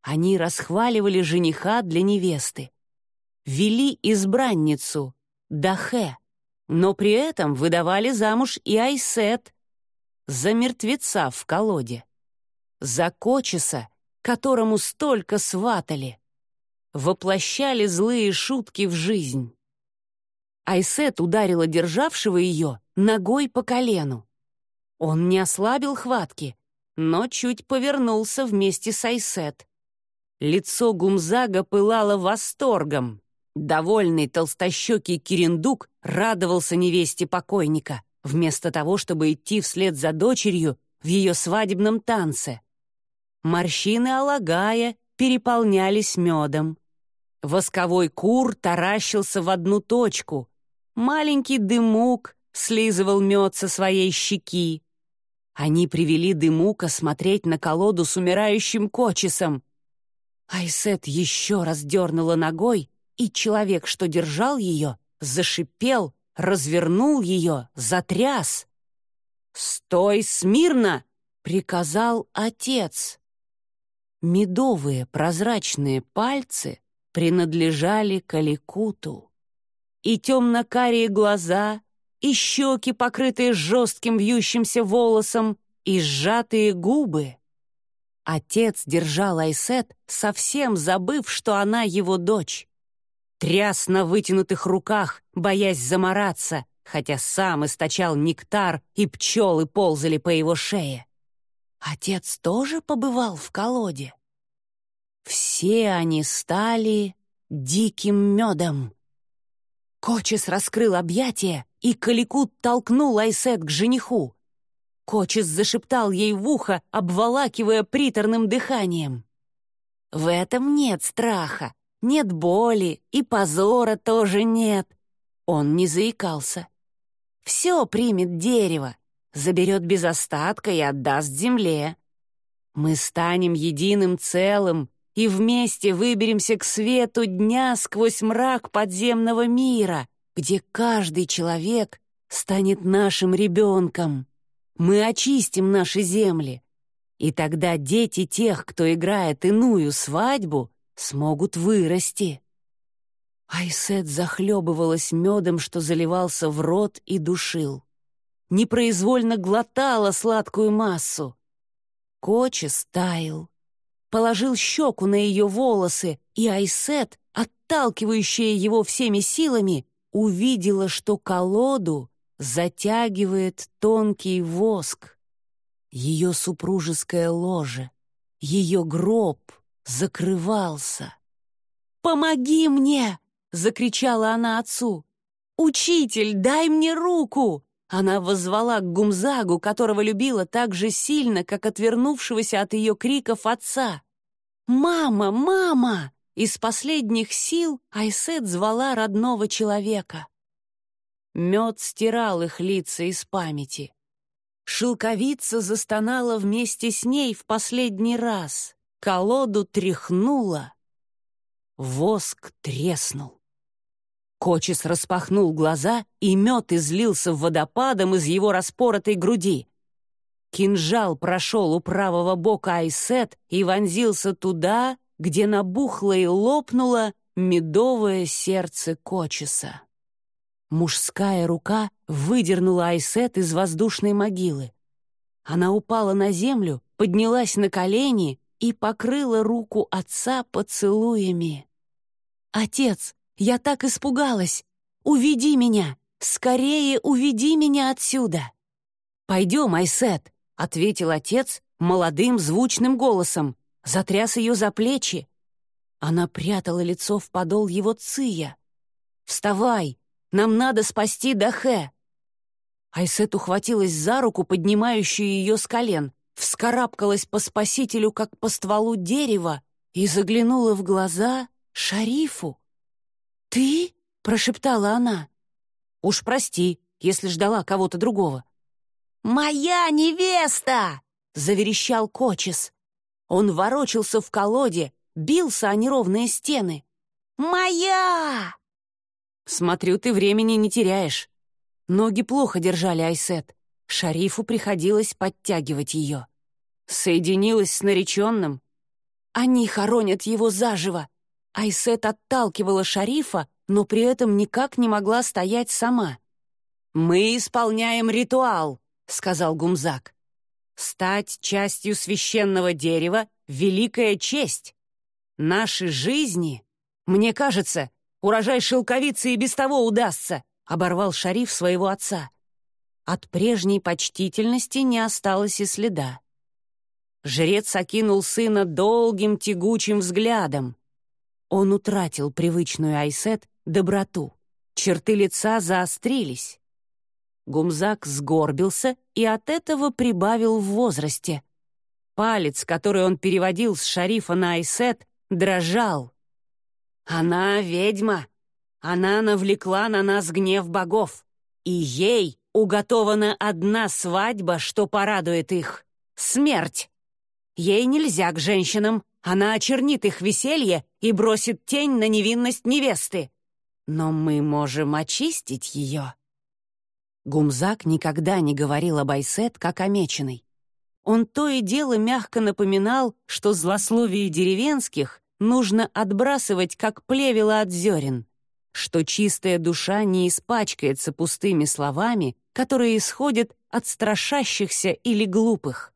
Они расхваливали жениха для невесты вели избранницу, Дахе, но при этом выдавали замуж и Айсет, за мертвеца в колоде, за Кочеса, которому столько сватали, воплощали злые шутки в жизнь. Айсет ударила державшего ее ногой по колену. Он не ослабил хватки, но чуть повернулся вместе с Айсет. Лицо Гумзага пылало восторгом. Довольный толстощекий Кирендук радовался невесте покойника, вместо того, чтобы идти вслед за дочерью в ее свадебном танце. Морщины Алагая переполнялись медом. Восковой кур таращился в одну точку. Маленький дымук слизывал мед со своей щеки. Они привели дымука смотреть на колоду с умирающим кочесом. Айсет еще раз дернула ногой, и человек, что держал ее, зашипел, развернул ее, затряс. «Стой смирно!» — приказал отец. Медовые прозрачные пальцы принадлежали Каликуту. И темно-карие глаза, и щеки, покрытые жестким вьющимся волосом, и сжатые губы. Отец держал Айсет, совсем забыв, что она его дочь тряс на вытянутых руках, боясь замораться, хотя сам источал нектар, и пчелы ползали по его шее. Отец тоже побывал в колоде. Все они стали диким медом. Кочес раскрыл объятия, и Каликут толкнул Айсет к жениху. Кочес зашептал ей в ухо, обволакивая приторным дыханием. «В этом нет страха. Нет боли и позора тоже нет. Он не заикался. Все примет дерево, заберет без остатка и отдаст земле. Мы станем единым целым и вместе выберемся к свету дня сквозь мрак подземного мира, где каждый человек станет нашим ребенком. Мы очистим наши земли, и тогда дети тех, кто играет иную свадьбу, смогут вырасти. Айсет захлебывалась медом, что заливался в рот и душил. непроизвольно глотала сладкую массу. Коча стаял. Положил щеку на ее волосы, и Айсет, отталкивающая его всеми силами, увидела, что колоду затягивает тонкий воск. Ее супружеское ложе, ее гроб закрывался. «Помоги мне!» — закричала она отцу. «Учитель, дай мне руку!» Она воззвала к Гумзагу, которого любила так же сильно, как отвернувшегося от ее криков отца. «Мама! Мама!» Из последних сил Айсет звала родного человека. Мед стирал их лица из памяти. Шелковица застонала вместе с ней в последний раз. Колоду тряхнула. Воск треснул. Кочес распахнул глаза, и мед излился водопадом из его распоротой груди. Кинжал прошел у правого бока Айсет и вонзился туда, где набухло и лопнуло медовое сердце Кочеса. Мужская рука выдернула Айсет из воздушной могилы. Она упала на землю, поднялась на колени и покрыла руку отца поцелуями. «Отец, я так испугалась! Уведи меня! Скорее уведи меня отсюда!» «Пойдем, Айсет!» — ответил отец молодым звучным голосом, затряс ее за плечи. Она прятала лицо в подол его ция. «Вставай! Нам надо спасти Дахе!» Айсет ухватилась за руку, поднимающую ее с колен, вскарабкалась по спасителю, как по стволу дерева, и заглянула в глаза шарифу. «Ты?» — прошептала она. «Уж прости, если ждала кого-то другого». «Моя невеста!» — заверещал Кочес. Он ворочался в колоде, бился о неровные стены. «Моя!» «Смотрю, ты времени не теряешь». Ноги плохо держали Айсет. Шарифу приходилось подтягивать ее. Соединилась с нареченным. Они хоронят его заживо. Айсет отталкивала шарифа, но при этом никак не могла стоять сама. «Мы исполняем ритуал», — сказал Гумзак. «Стать частью священного дерева — великая честь. Наши жизни, мне кажется, Урожай шелковицы и без того удастся», — оборвал шариф своего отца. От прежней почтительности не осталось и следа. Жрец окинул сына долгим тягучим взглядом. Он утратил привычную Айсет доброту. Черты лица заострились. Гумзак сгорбился и от этого прибавил в возрасте. Палец, который он переводил с шарифа на Айсет, дрожал. Она ведьма. Она навлекла на нас гнев богов. И ей уготована одна свадьба, что порадует их. Смерть. Ей нельзя к женщинам. Она очернит их веселье и бросит тень на невинность невесты. Но мы можем очистить ее. Гумзак никогда не говорил об Айсет как о меченой. Он то и дело мягко напоминал, что злословие деревенских нужно отбрасывать, как плевело от зерен, что чистая душа не испачкается пустыми словами, которые исходят от страшащихся или глупых.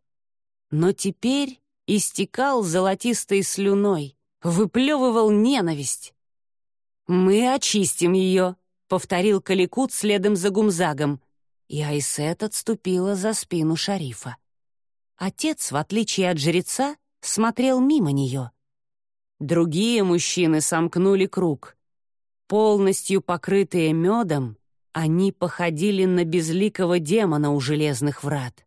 Но теперь истекал золотистой слюной, выплевывал ненависть. «Мы очистим ее», — повторил Каликут следом за Гумзагом, и Айсет отступила за спину шарифа. Отец, в отличие от жреца, смотрел мимо нее — Другие мужчины сомкнули круг. Полностью покрытые медом, они походили на безликого демона у железных врат.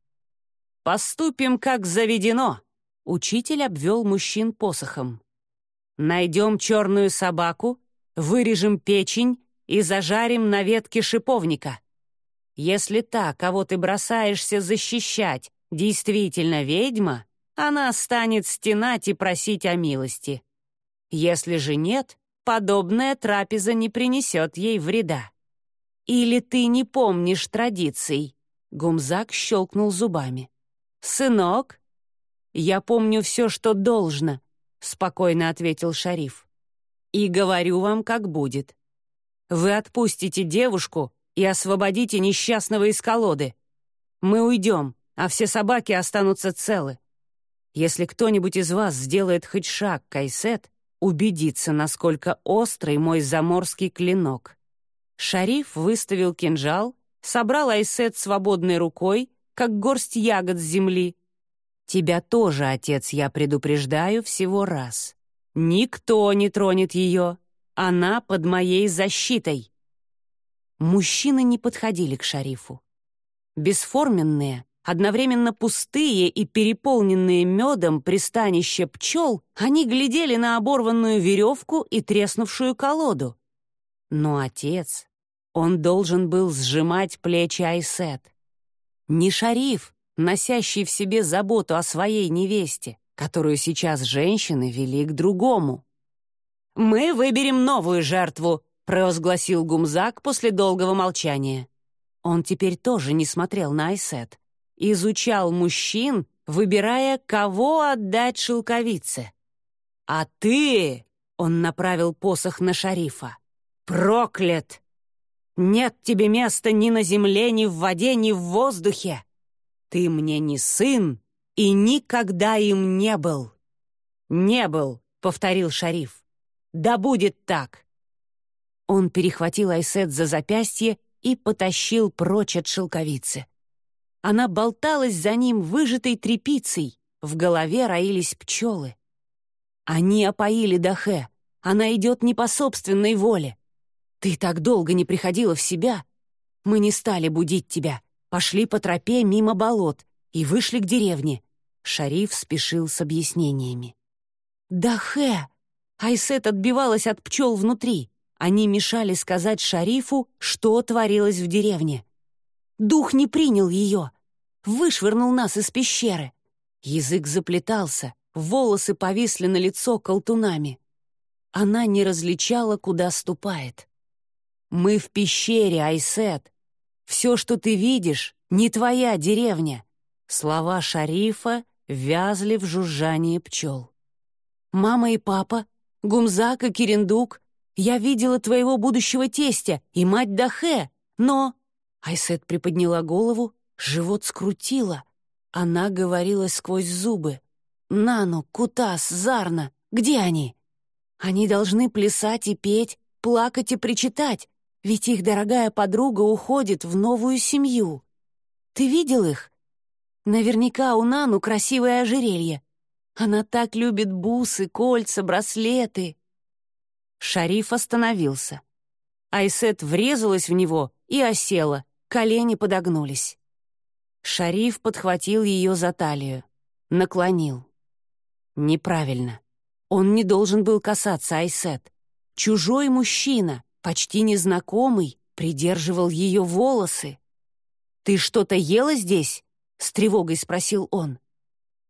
«Поступим, как заведено!» — учитель обвел мужчин посохом. «Найдем черную собаку, вырежем печень и зажарим на ветке шиповника. Если та, кого ты бросаешься защищать, действительно ведьма, она станет стенать и просить о милости. Если же нет, подобная трапеза не принесет ей вреда. Или ты не помнишь традиций?» Гумзак щелкнул зубами. «Сынок?» «Я помню все, что должно», — спокойно ответил шариф. «И говорю вам, как будет. Вы отпустите девушку и освободите несчастного из колоды. Мы уйдем, а все собаки останутся целы. Если кто-нибудь из вас сделает хоть шаг к Айсет, убедится, насколько острый мой заморский клинок». Шариф выставил кинжал, собрал Айсет свободной рукой, как горсть ягод с земли. «Тебя тоже, отец, я предупреждаю всего раз. Никто не тронет ее. Она под моей защитой». Мужчины не подходили к шарифу. Бесформенные, одновременно пустые и переполненные медом пристанище пчел, они глядели на оборванную веревку и треснувшую колоду. Но отец, он должен был сжимать плечи Айсет. Не шариф, носящий в себе заботу о своей невесте, которую сейчас женщины вели к другому. «Мы выберем новую жертву», — провозгласил Гумзак после долгого молчания. Он теперь тоже не смотрел на Айсет. Изучал мужчин, выбирая, кого отдать шелковице. «А ты...» — он направил посох на шарифа. «Проклят! Нет тебе места ни на земле, ни в воде, ни в воздухе. Ты мне не сын и никогда им не был». «Не был», — повторил шариф. «Да будет так». Он перехватил Айсет за запястье и потащил прочь от шелковицы. Она болталась за ним выжатой тряпицей, в голове роились пчелы. Они опоили Дахе, она идет не по собственной воле. «Ты так долго не приходила в себя. Мы не стали будить тебя, пошли по тропе мимо болот и вышли к деревне». Шариф спешил с объяснениями. «Да хэ!» Айсет отбивалась от пчел внутри. Они мешали сказать шарифу, что творилось в деревне. Дух не принял ее. Вышвырнул нас из пещеры. Язык заплетался, волосы повисли на лицо колтунами. Она не различала, куда ступает. Мы в пещере, Айсет. Все, что ты видишь, не твоя деревня. Слова шарифа вязли в жужжании пчел. Мама и папа, Гумзак и Кирендук, я видела твоего будущего тестя и мать Дахе, но... Айсет приподняла голову, живот скрутила. Она говорила сквозь зубы. «Нану, Кутас, Зарна, где они?» «Они должны плясать и петь, плакать и причитать, ведь их дорогая подруга уходит в новую семью. Ты видел их? Наверняка у Нану красивое ожерелье. Она так любит бусы, кольца, браслеты. Шариф остановился. Айсет врезалась в него и осела, колени подогнулись. Шариф подхватил ее за талию, наклонил. Неправильно. Он не должен был касаться Айсет. Чужой мужчина, почти незнакомый, придерживал ее волосы. «Ты что-то ела здесь?» — с тревогой спросил он.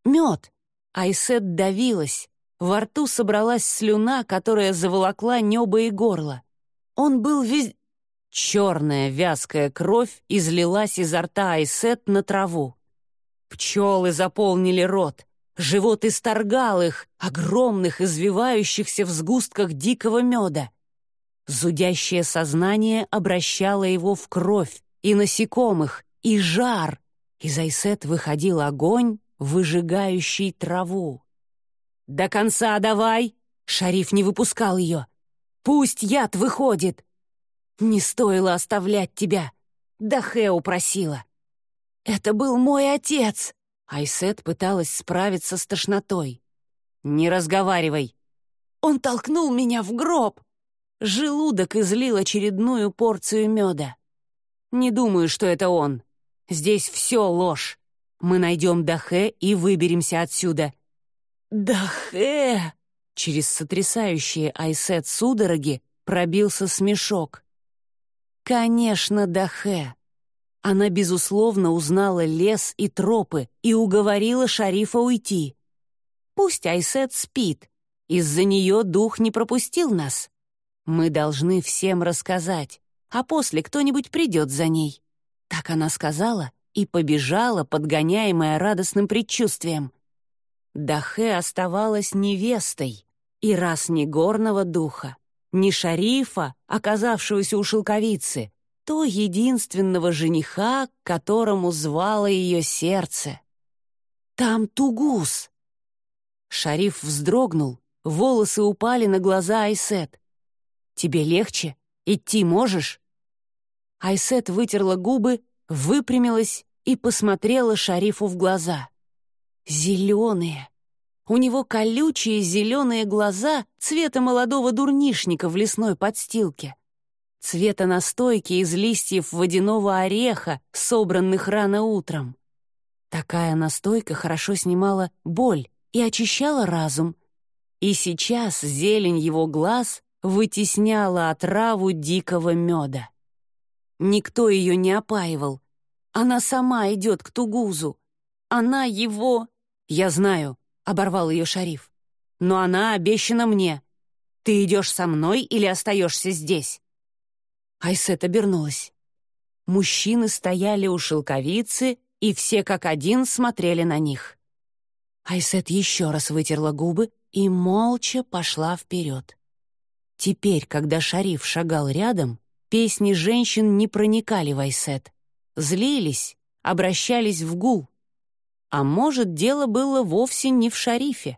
«Мед!» Айсет давилась. Во рту собралась слюна, которая заволокла небо и горло. Он был вез... Черная вязкая кровь излилась изо рта Айсет на траву. Пчелы заполнили рот. Живот исторгал их, огромных, извивающихся в сгустках дикого меда. Зудящее сознание обращало его в кровь, и насекомых, и жар. Из Айсет выходил огонь, выжигающий траву. «До конца давай!» Шариф не выпускал ее. «Пусть яд выходит!» «Не стоило оставлять тебя!» Дахе упросила. «Это был мой отец!» Айсет пыталась справиться с тошнотой. «Не разговаривай!» «Он толкнул меня в гроб!» Желудок излил очередную порцию меда. Не думаю, что это он. Здесь все ложь. Мы найдем Дахе и выберемся отсюда. Дахе! Через сотрясающие Айсет судороги пробился смешок. Конечно, Дахе. Она, безусловно, узнала лес и тропы и уговорила шарифа уйти. Пусть Айсет спит. Из-за нее дух не пропустил нас. Мы должны всем рассказать, а после кто-нибудь придет за ней. Так она сказала и побежала, подгоняемая радостным предчувствием. Дахе оставалась невестой, и раз ни горного духа, ни шарифа, оказавшегося у шелковицы, то единственного жениха, которому звало ее сердце. «Там Тугус!» Шариф вздрогнул, волосы упали на глаза Айсет. «Тебе легче? Идти можешь?» Айсет вытерла губы, выпрямилась и посмотрела Шарифу в глаза. «Зеленые!» У него колючие зеленые глаза цвета молодого дурнишника в лесной подстилке. Цвета настойки из листьев водяного ореха, собранных рано утром. Такая настойка хорошо снимала боль и очищала разум. И сейчас зелень его глаз вытесняла отраву дикого меда. Никто ее не опаивал. Она сама идет к Тугузу. Она его... Я знаю, оборвал ее шариф. «Но она обещана мне. Ты идешь со мной или остаешься здесь?» Айсет обернулась. Мужчины стояли у шелковицы, и все как один смотрели на них. Айсет еще раз вытерла губы и молча пошла вперед. Теперь, когда шариф шагал рядом, песни женщин не проникали в Айсет. Злились, обращались в гул. А может, дело было вовсе не в шарифе.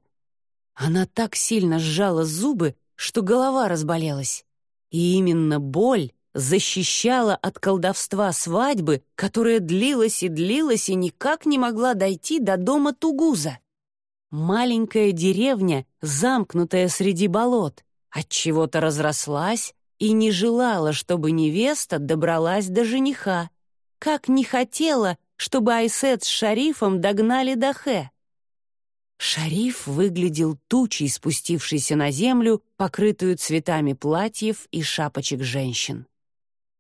Она так сильно сжала зубы, что голова разболелась. И именно боль защищала от колдовства свадьбы, которая длилась и длилась и никак не могла дойти до дома Тугуза. Маленькая деревня, замкнутая среди болот, от чего то разрослась и не желала, чтобы невеста добралась до жениха. Как не хотела, чтобы Айсет с Шарифом догнали Дахе. Шариф выглядел тучей, спустившейся на землю, покрытую цветами платьев и шапочек женщин.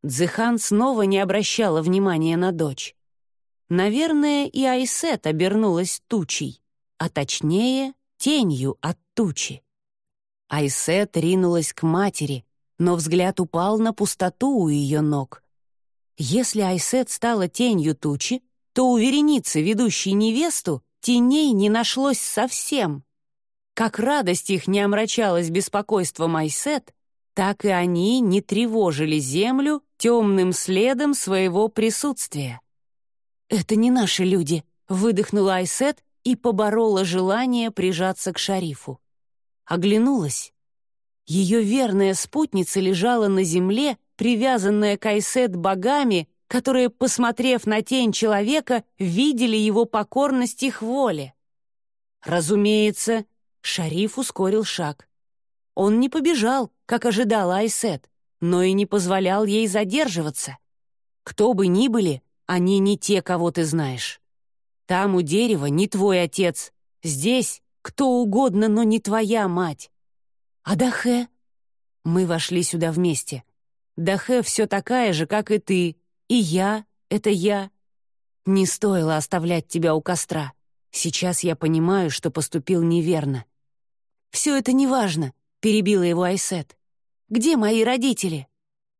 Дзыхан снова не обращала внимания на дочь. Наверное, и Айсет обернулась тучей, а точнее, тенью от тучи. Айсет ринулась к матери, но взгляд упал на пустоту у ее ног. Если Айсет стала тенью тучи, то у вереницы, ведущей невесту, теней не нашлось совсем. Как радость их не омрачалась беспокойством Айсет, так и они не тревожили землю темным следом своего присутствия. «Это не наши люди», — выдохнула Айсет и поборола желание прижаться к шарифу. Оглянулась. Ее верная спутница лежала на земле, привязанная к Айсет богами которые, посмотрев на тень человека, видели его покорность их воле. Разумеется, шариф ускорил шаг. Он не побежал, как ожидал Айсет, но и не позволял ей задерживаться. Кто бы ни были, они не те, кого ты знаешь. Там у дерева не твой отец, здесь кто угодно, но не твоя мать. А Дахе? Мы вошли сюда вместе. Дахе все такая же, как и ты, и я — это я. Не стоило оставлять тебя у костра. Сейчас я понимаю, что поступил неверно. «Все это неважно», — перебила его Айсет. «Где мои родители?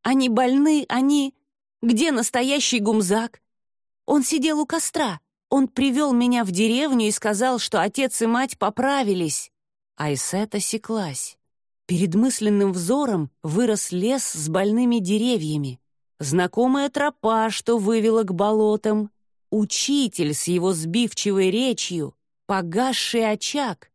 Они больны, они... Где настоящий гумзак? Он сидел у костра. Он привел меня в деревню и сказал, что отец и мать поправились». Айсет осеклась. Перед мысленным взором вырос лес с больными деревьями знакомая тропа, что вывела к болотам, учитель с его сбивчивой речью, погасший очаг.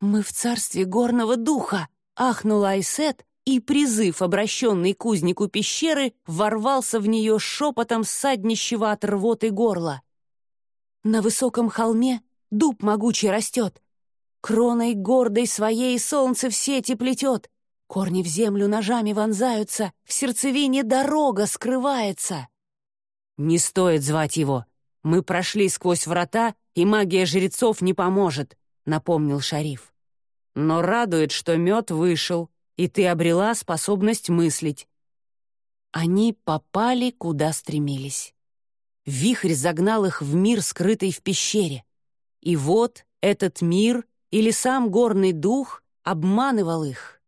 «Мы в царстве горного духа!» — ахнула Айсет, и призыв, обращенный к узнику пещеры, ворвался в нее шепотом саднищего от рвоты горла. На высоком холме дуб могучий растет, кроной гордой своей солнце в сети плетет, Корни в землю ножами вонзаются, в сердцевине дорога скрывается. Не стоит звать его. Мы прошли сквозь врата, и магия жрецов не поможет, напомнил шариф. Но радует, что мед вышел, и ты обрела способность мыслить. Они попали, куда стремились. Вихрь загнал их в мир, скрытый в пещере. И вот этот мир или сам горный дух обманывал их.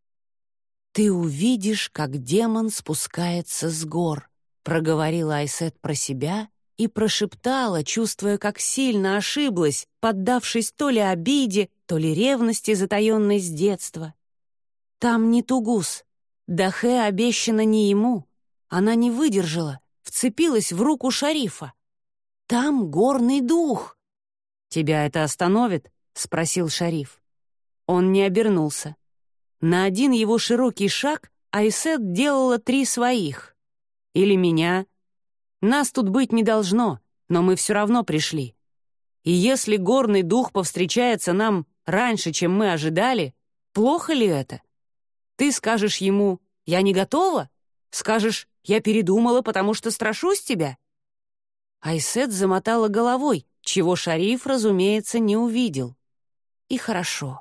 «Ты увидишь, как демон спускается с гор», — проговорила Айсет про себя и прошептала, чувствуя, как сильно ошиблась, поддавшись то ли обиде, то ли ревности, затаенной с детства. «Там не Тугус. Дахе обещано не ему. Она не выдержала, вцепилась в руку шарифа. «Там горный дух!» «Тебя это остановит?» — спросил шариф. Он не обернулся. На один его широкий шаг Айсет делала три своих. Или меня. Нас тут быть не должно, но мы все равно пришли. И если горный дух повстречается нам раньше, чем мы ожидали, плохо ли это? Ты скажешь ему «Я не готова»? Скажешь «Я передумала, потому что страшусь тебя»? Айсет замотала головой, чего шариф, разумеется, не увидел. И хорошо,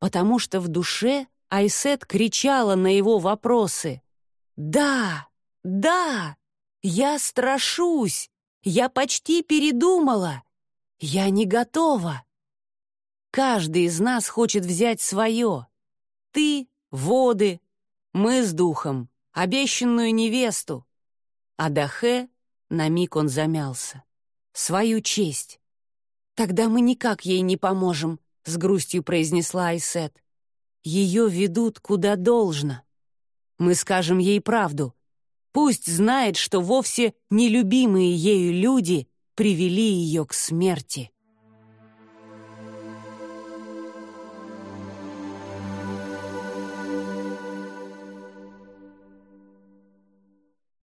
потому что в душе Айсет кричала на его вопросы. «Да, да, я страшусь, я почти передумала, я не готова». Каждый из нас хочет взять свое. Ты — воды, мы с духом, обещанную невесту. А Дахе, на миг он замялся, свою честь. «Тогда мы никак ей не поможем», — с грустью произнесла Айсет. «Ее ведут куда должно. Мы скажем ей правду. Пусть знает, что вовсе нелюбимые ею люди привели ее к смерти».